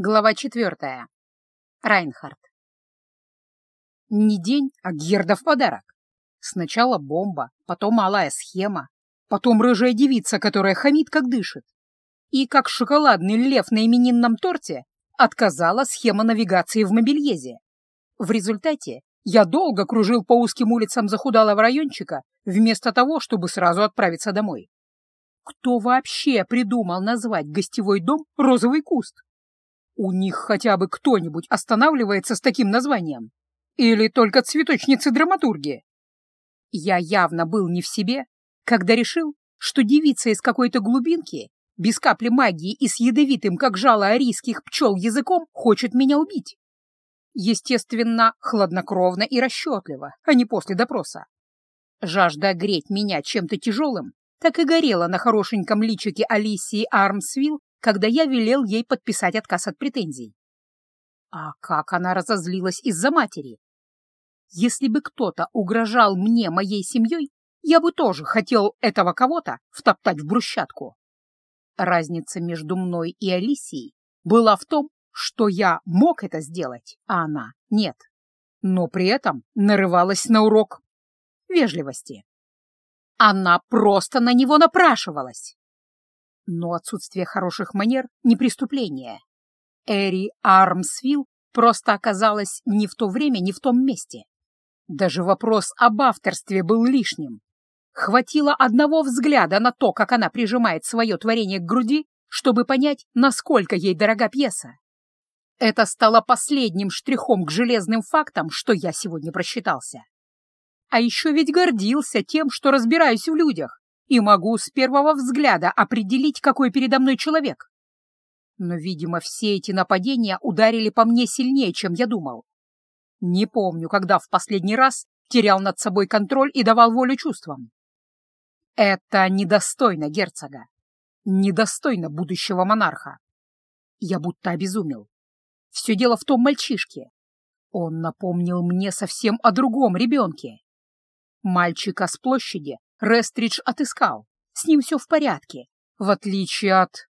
Глава четвертая. Райнхард. Не день, а Гердов подарок. Сначала бомба, потом малая схема, потом рыжая девица, которая хамит, как дышит. И, как шоколадный лев на именинном торте, отказала схема навигации в мобильезе. В результате я долго кружил по узким улицам захудалого райончика, вместо того, чтобы сразу отправиться домой. Кто вообще придумал назвать гостевой дом «Розовый куст»? У них хотя бы кто-нибудь останавливается с таким названием? Или только цветочницы-драматурги? Я явно был не в себе, когда решил, что девица из какой-то глубинки, без капли магии и с ядовитым, как жало арийских пчел, языком, хочет меня убить. Естественно, хладнокровно и расчетливо, а не после допроса. Жажда греть меня чем-то тяжелым так и горела на хорошеньком личике Алисии Армсвилл когда я велел ей подписать отказ от претензий. А как она разозлилась из-за матери? Если бы кто-то угрожал мне моей семьей, я бы тоже хотел этого кого-то втоптать в брусчатку. Разница между мной и Алисией была в том, что я мог это сделать, а она нет. Но при этом нарывалась на урок вежливости. Она просто на него напрашивалась. Но отсутствие хороших манер — не преступление. Эри Армсвилл просто оказалась не в то время, не в том месте. Даже вопрос об авторстве был лишним. Хватило одного взгляда на то, как она прижимает свое творение к груди, чтобы понять, насколько ей дорога пьеса. Это стало последним штрихом к железным фактам, что я сегодня просчитался. А еще ведь гордился тем, что разбираюсь в людях и могу с первого взгляда определить, какой передо мной человек. Но, видимо, все эти нападения ударили по мне сильнее, чем я думал. Не помню, когда в последний раз терял над собой контроль и давал волю чувствам. Это недостойно герцога, недостойно будущего монарха. Я будто обезумел. Все дело в том мальчишке. Он напомнил мне совсем о другом ребенке. Мальчика с площади, Рестридж отыскал. С ним все в порядке, в отличие от...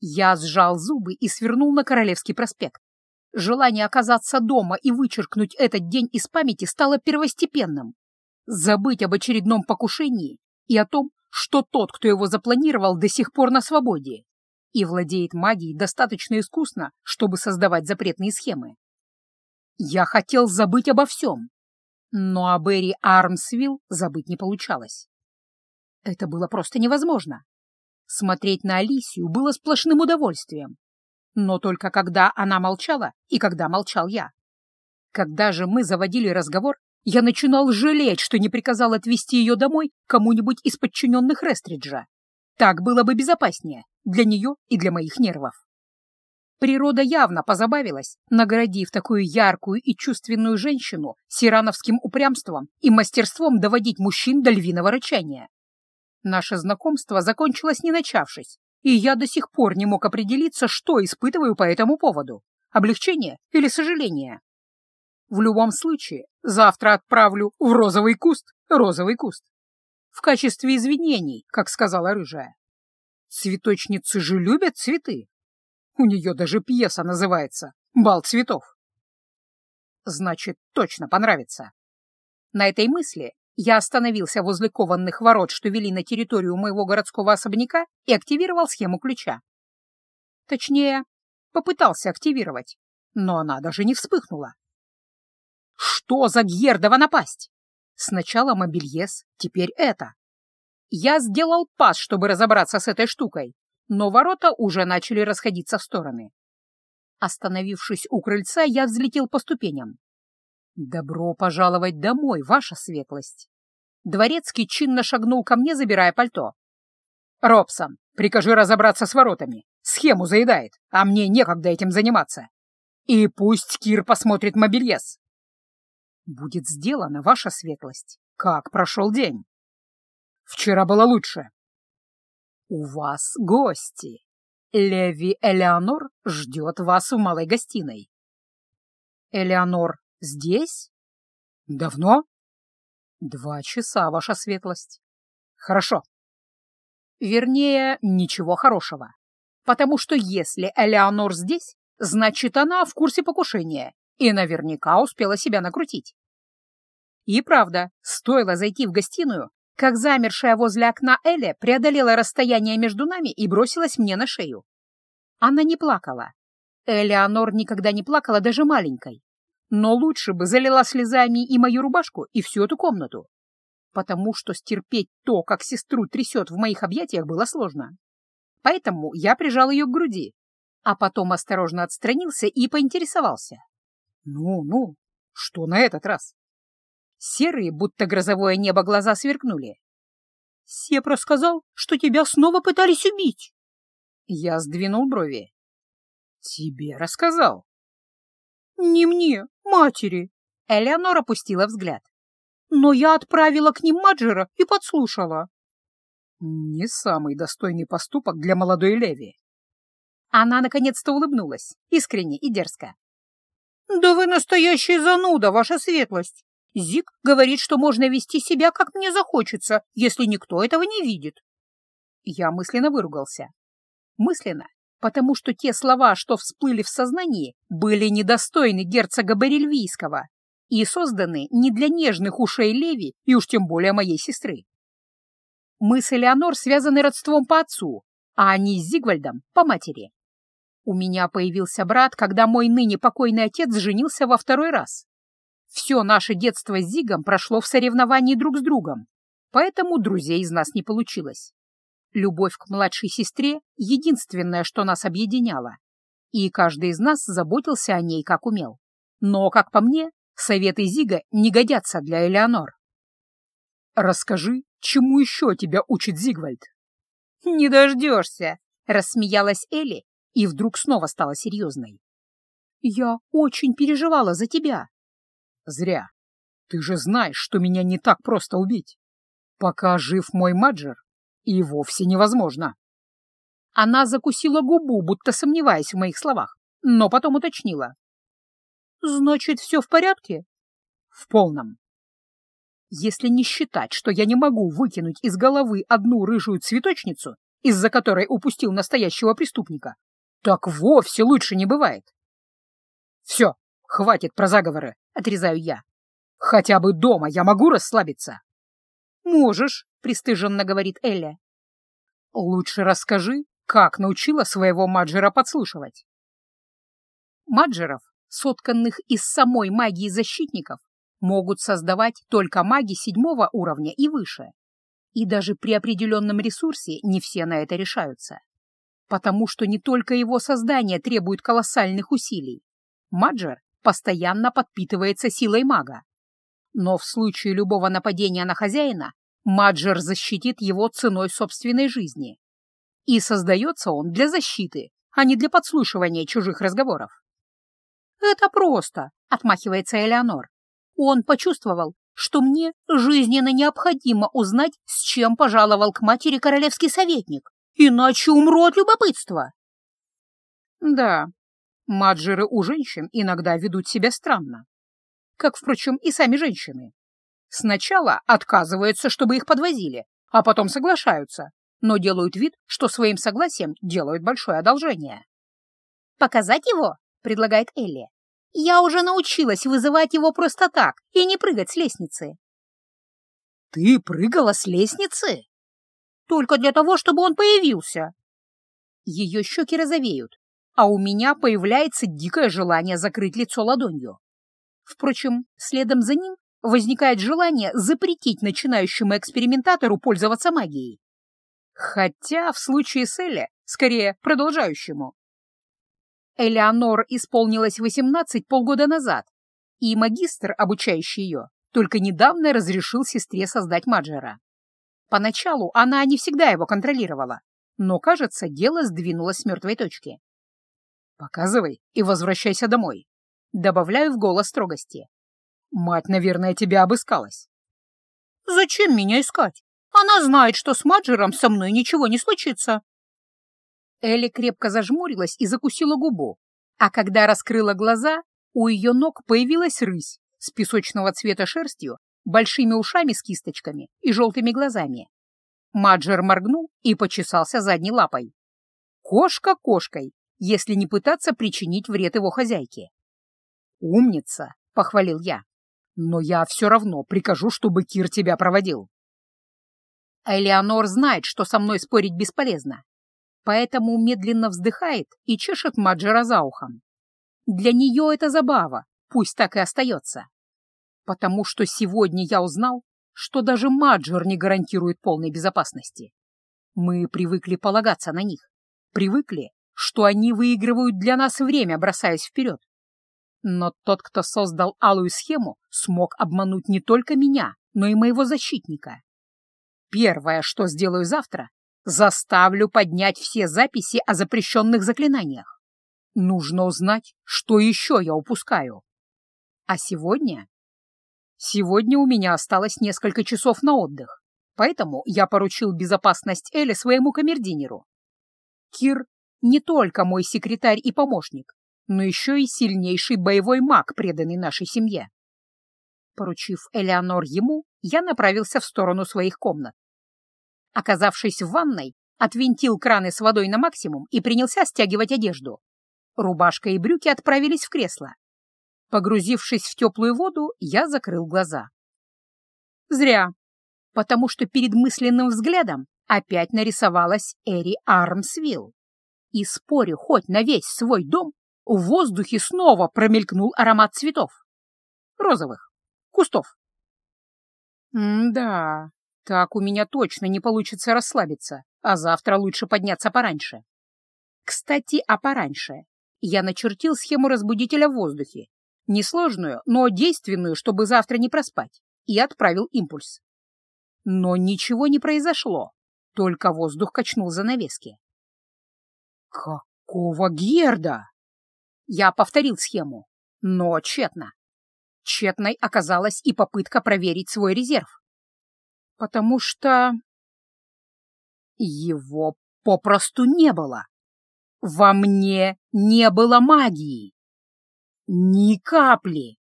Я сжал зубы и свернул на Королевский проспект. Желание оказаться дома и вычеркнуть этот день из памяти стало первостепенным. Забыть об очередном покушении и о том, что тот, кто его запланировал, до сих пор на свободе и владеет магией достаточно искусно, чтобы создавать запретные схемы. Я хотел забыть обо всем, но о Берри Армсвилл забыть не получалось. Это было просто невозможно. Смотреть на Алисию было сплошным удовольствием. Но только когда она молчала и когда молчал я. Когда же мы заводили разговор, я начинал жалеть, что не приказал отвезти ее домой кому-нибудь из подчиненных Рестриджа. Так было бы безопаснее для нее и для моих нервов. Природа явно позабавилась, наградив такую яркую и чувственную женщину сирановским упрямством и мастерством доводить мужчин до львиного рычания. Наше знакомство закончилось не начавшись, и я до сих пор не мог определиться, что испытываю по этому поводу — облегчение или сожаление. В любом случае, завтра отправлю в розовый куст розовый куст. В качестве извинений, как сказала рыжая. Цветочницы же любят цветы. У нее даже пьеса называется «Бал цветов». Значит, точно понравится. На этой мысли я остановился возле кованных ворот, что вели на территорию моего городского особняка, и активировал схему ключа. Точнее, попытался активировать, но она даже не вспыхнула. Что за Гьердова напасть? Сначала мобильез, теперь это. Я сделал пас, чтобы разобраться с этой штукой, но ворота уже начали расходиться в стороны. Остановившись у крыльца, я взлетел по ступеням. «Добро пожаловать домой, ваша светлость!» Дворецкий чинно шагнул ко мне, забирая пальто. «Робсон, прикажи разобраться с воротами. Схему заедает, а мне некогда этим заниматься. И пусть Кир посмотрит мобильез». «Будет сделано, ваша светлость. Как прошел день?» «Вчера было лучше. «У вас гости. Леви Элеонор ждет вас в малой гостиной». «Элеонор здесь? Давно?» «Два часа, ваша светлость». «Хорошо. Вернее, ничего хорошего. потому что если Элеонор здесь, значит, она в курсе покушения и наверняка успела себя накрутить. И правда, стоило зайти в гостиную, как замершая возле окна Эля преодолела расстояние между нами и бросилась мне на шею. Она не плакала. Элеонор никогда не плакала даже маленькой. Но лучше бы залила слезами и мою рубашку, и всю эту комнату. Потому что стерпеть то, как сестру трясет в моих объятиях, было сложно. Поэтому я прижал ее к груди, а потом осторожно отстранился и поинтересовался. «Ну-ну, что на этот раз?» Серые, будто грозовое небо, глаза сверкнули. «Сеп рассказал, что тебя снова пытались убить!» Я сдвинул брови. «Тебе рассказал?» «Не мне, матери!» Элеонор опустила взгляд. «Но я отправила к ним Маджера и подслушала». Не самый достойный поступок для молодой Леви. Она наконец-то улыбнулась, искренне и дерзко. «Да вы настоящая зануда, ваша светлость! Зик говорит, что можно вести себя, как мне захочется, если никто этого не видит. Я мысленно выругался. Мысленно, потому что те слова, что всплыли в сознании, были недостойны герцога Барельвийского и созданы не для нежных ушей Леви и уж тем более моей сестры. Мы с Элеонор связаны родством по отцу, а они с Зигвальдом по матери. У меня появился брат, когда мой ныне покойный отец женился во второй раз. Все наше детство с Зигом прошло в соревновании друг с другом, поэтому друзей из нас не получилось. Любовь к младшей сестре — единственное, что нас объединяло, и каждый из нас заботился о ней, как умел. Но, как по мне, советы Зига не годятся для Элеонор. «Расскажи, чему еще тебя учит Зигвальд?» «Не дождешься», — рассмеялась Элли и вдруг снова стала серьезной. «Я очень переживала за тебя», Зря. Ты же знаешь, что меня не так просто убить. Пока жив мой Маджер, и вовсе невозможно. Она закусила губу, будто сомневаясь в моих словах, но потом уточнила. «Значит, все в порядке?» «В полном. Если не считать, что я не могу выкинуть из головы одну рыжую цветочницу, из-за которой упустил настоящего преступника, так вовсе лучше не бывает. Все, хватит про заговоры. — отрезаю я. «Хотя бы дома я могу расслабиться?» «Можешь», — пристыженно говорит Элля. «Лучше расскажи, как научила своего Маджера подслушивать». Маджеров, сотканных из самой магии защитников, могут создавать только маги седьмого уровня и выше. И даже при определенном ресурсе не все на это решаются. Потому что не только его создание требует колоссальных усилий. Маджер постоянно подпитывается силой мага. Но в случае любого нападения на хозяина Маджер защитит его ценой собственной жизни. И создается он для защиты, а не для подслушивания чужих разговоров. «Это просто», — отмахивается Элеонор. «Он почувствовал, что мне жизненно необходимо узнать, с чем пожаловал к матери королевский советник, иначе умру от любопытства». «Да, Маджеры у женщин иногда ведут себя странно. Как, впрочем, и сами женщины. Сначала отказываются, чтобы их подвозили, а потом соглашаются, но делают вид, что своим согласием делают большое одолжение. «Показать его?» — предлагает Элли. «Я уже научилась вызывать его просто так и не прыгать с лестницы». «Ты прыгала с лестницы?» «Только для того, чтобы он появился». Ее щеки розовеют, а у меня появляется дикое желание закрыть лицо ладонью. Впрочем, следом за ним возникает желание запретить начинающему экспериментатору пользоваться магией. Хотя в случае с Элли, скорее, продолжающему. Элеонор исполнилось 18 полгода назад, и магистр, обучающий ее, только недавно разрешил сестре создать Маджера. Поначалу она не всегда его контролировала, но, кажется, дело сдвинулось с мертвой точки. Показывай и возвращайся домой. Добавляю в голос строгости. Мать, наверное, тебя обыскалась. Зачем меня искать? Она знает, что с Маджером со мной ничего не случится. Элли крепко зажмурилась и закусила губу, а когда раскрыла глаза, у ее ног появилась рысь с песочного цвета шерстью, большими ушами с кисточками и желтыми глазами. Маджер моргнул и почесался задней лапой. Кошка кошкой, если не пытаться причинить вред его хозяйке. «Умница!» — похвалил я. «Но я все равно прикажу, чтобы Кир тебя проводил». Элеонор знает, что со мной спорить бесполезно, поэтому медленно вздыхает и чешет Маджера за ухом. Для нее это забава, пусть так и остается. Потому что сегодня я узнал, что даже Маджор не гарантирует полной безопасности. Мы привыкли полагаться на них, привыкли, что они выигрывают для нас время, бросаясь вперед. Но тот, кто создал алую схему, смог обмануть не только меня, но и моего защитника. Первое, что сделаю завтра, заставлю поднять все записи о запрещенных заклинаниях. Нужно узнать, что еще я упускаю. А сегодня? Сегодня у меня осталось несколько часов на отдых, поэтому я поручил безопасность Эли своему камердинеру. Кир не только мой секретарь и помощник, но еще и сильнейший боевой маг, преданный нашей семье. Поручив Элеонор ему, я направился в сторону своих комнат. Оказавшись в ванной, отвинтил краны с водой на максимум и принялся стягивать одежду. Рубашка и брюки отправились в кресло. Погрузившись в теплую воду, я закрыл глаза. Зря, потому что перед мысленным взглядом опять нарисовалась Эри Армсвилл. И спорю хоть на весь свой дом, в воздухе снова промелькнул аромат цветов. Розовых, кустов. М-да, так у меня точно не получится расслабиться, а завтра лучше подняться пораньше. Кстати, а пораньше я начертил схему разбудителя в воздухе, несложную, но действенную, чтобы завтра не проспать, и отправил импульс. Но ничего не произошло, только воздух качнул занавески. «Какого герда?» Я повторил схему, но тщетно. Тщетной оказалась и попытка проверить свой резерв. Потому что... Его попросту не было. Во мне не было магии. Ни капли.